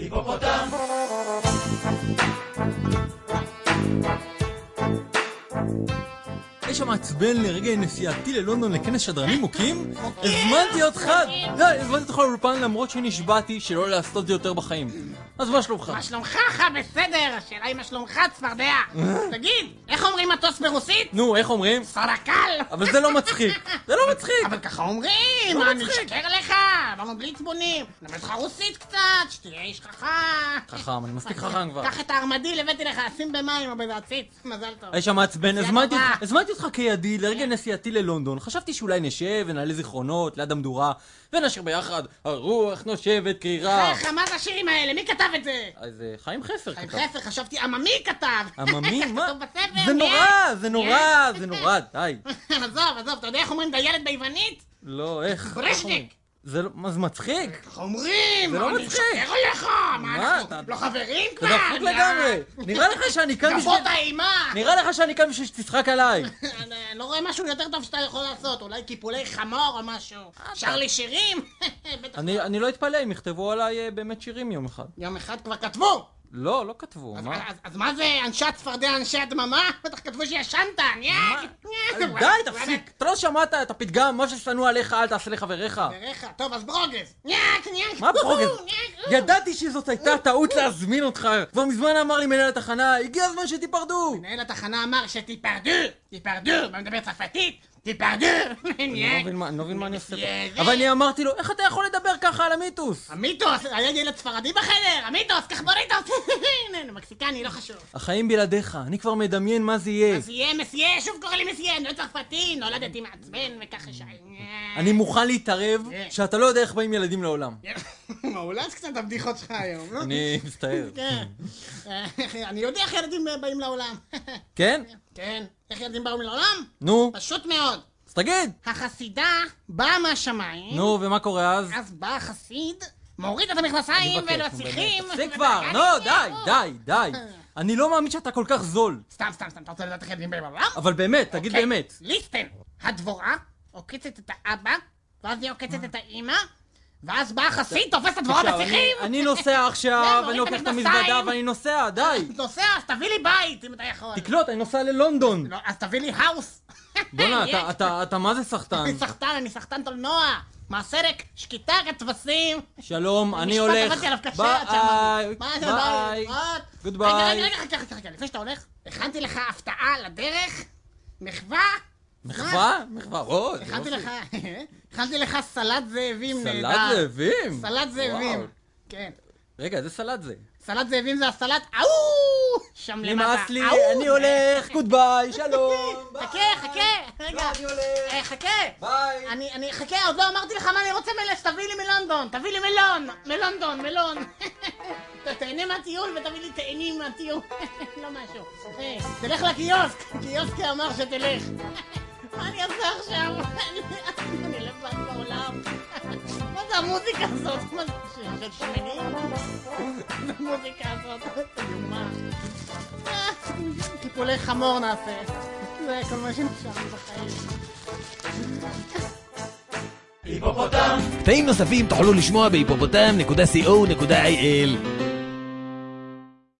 היפופוטם! יש שם מעצבן לרגע נסיעתי ללונדון לכנס שדרנים מוכים? הזמנתי אותך, די, הזמנתי אותך לאולפן למרות שנשבעתי שלא לעשות את זה יותר בחיים. אז מה שלומך? מה שלומך? חה, בסדר. השאלה היא מה שלומך, צפרדע. תגיד, איך אומרים מטוס ברוסית? נו, איך אומרים? סורקל. אבל זה לא מצחיק. זה לא מצחיק. אבל ככה אומרים, לא מה, אני. אשקר לך? באנו בלי עצבונים. נלמד לך רוסית קצת, שתהיה איש חכם. חכם, אני מספיק חכם כבר. קח את הארמדיל, הבאתי לך, שים במים או באיזה עציץ. מזל טוב. יש שם מעצבן, נסיעה הזמנתי. אותך- כידי לרגע נסיעתי ללונדון. חשבתי שאולי נשב ונעלה זיכרונות ליד המדורה ונשאיר ביחד הרוח נושבת קרירה. ככה, מה זה השירים האלה? מי כתב את זה? אז אה, חיים חסר חיים כתב. חסר, חשבתי עממי כתב. עממי? מה? זה? נורא, זה נורא, זה נורא, די. עזוב, עזוב, אתה יודע איך אומרים דיילת ביוונית? לא? איך ברשניק. זה לא, מה זה מצחיק? ככה אומרים! זה לא אני מצחיק. אשקר לך! מה, אנחנו לא חברים זה כבר? דפוק לגמרי. נראה לך שאני כאן בשביל... גבות האימה! נראה לך שאני כאן בשביל שתצחק עליי. אני לא רואה משהו יותר טוב שאתה יכול לעשות, אולי קיפולי חמור או משהו. שר לי שירים? אני לא. אני לא אתפלא אם יכתבו עליי אה, באמת שירים יום אחד. יום אחד כבר כתבו! לא, לא כתבו, מה? אז- אז מה זה אנשי הצפרדע, אנשי הדממה? בטח כתבו שישנת! ניאק! די, תפסיק. אתה לא שמעת את הפתגם, מה ששנוא עליך אל תעשה לחבריך. חבריך, טוב, אז ברוגז! ניאק! ניאק! מה ברוגז? ידעתי שזאת הייתה טעות להזמין אותך. כבר מזמן אמר לי מנהל התחנה, הגיע הזמן שתיפרדו. מנהל התחנה אמר שתיפרדו! תיפרדו! מה מדבר צרפתית? תיפרדו! אני לא! מבין מה- אני לא עושה. פה. אבל אני אמרתי לו, איך אתה יכול לדבר ככה על המיתוס? המיתוס! היה ילד ספרדי בחדר! המיתוס! קח בוריטוס! הנה, מקסיקני, לא חשוב. החיים בלעדיך, אני כבר מדמיין מה זה יהיה. אז יהיה מסיה, שוב קורא לי אני לא צרפתי, נולדתי מעצבן וככה שי. אני מוכן להתערב כן. שאתה לא יודע איך באים ילדים לעולם. מאולץ קצת הבדיחות שלך היום, לא? אני מצטער. כן. אני יודע איך ילדים באים לעולם. כן? כן. איך ילדים באו לעולם? נו, פשוט מאוד. אז תגיד. החסידה באה מהשמיים, נו, ומה קורה אז? אז בא החסיד, מוריד את המכנסיים מבקש, ולא נו, שיחים. באמת. תפסיק כבר, נו, די, די, די. אני לא מאמין שאתה כל כך זול. סתם, סתם, סתם, אתה רוצה לדעת איך ילדים באים לעולם? אבל באמת, תגיד אוקיי, באמת. ליסטן, הדבורה עוקצת את האבא, ואז היא עוקצת את האימא, ואז בא החסיד, תופס את הדבורה בשיחים! אני נוסע עכשיו, כן, אני לוקח את. המזוודה ואני נוסע, די. נוסע, אז תביא לי בית, אם אתה יכול. תקלוט, אני נוסע ללונדון. לא, אז תביא לי האוס. בואנה, אתה מה זה סחטן? אני סחטן, אני סחטן תולנוע. מהסרק, שקיטה כתבסים. שלום, אני משפט הולך. עבדתי עליו קשה. ביי, ביי. ביי? גודביי. רגע, רגע, רגע, חכה, לפני שאתה הולך, הכנתי לך הפתעה לדרך, מחווה. מחווה? מחווה, או, הכנתי. לך, הכנתי לך סלט זאבים נהדר. סלט זאבים? סלט זאבים. כן. רגע, איזה סלט זה? סלט זאבים זה הסלט, אאו! שם למטה. נמאס לי! אני הולך, שלום. ביי. חכה, חכה, רגע. לא, אני הולך. אה, חכה. ביי. אני, אני, חכה, עוד לא אמרתי לך מה אני רוצה מלש, תביא לי מלונדון, תביא לי מלון, מלונדון, מלון. ת- תהנה מהטיול ותביא לי תהנים מהטיול, לא משהו. אה, תלך לקיוסק, קיוסקי אמר שתלך. מה אני אעשה עכשיו? אני לבד בעולם. המוזיקה הזאת? של שמנים? מה המוזיקה הזאת? איומה. טיפולי חמור נעשה. זה כל מה שנשאר בחיים. היפופוטם! קטעים נוספים תוכלו לשמוע בהיפופוטם.co.il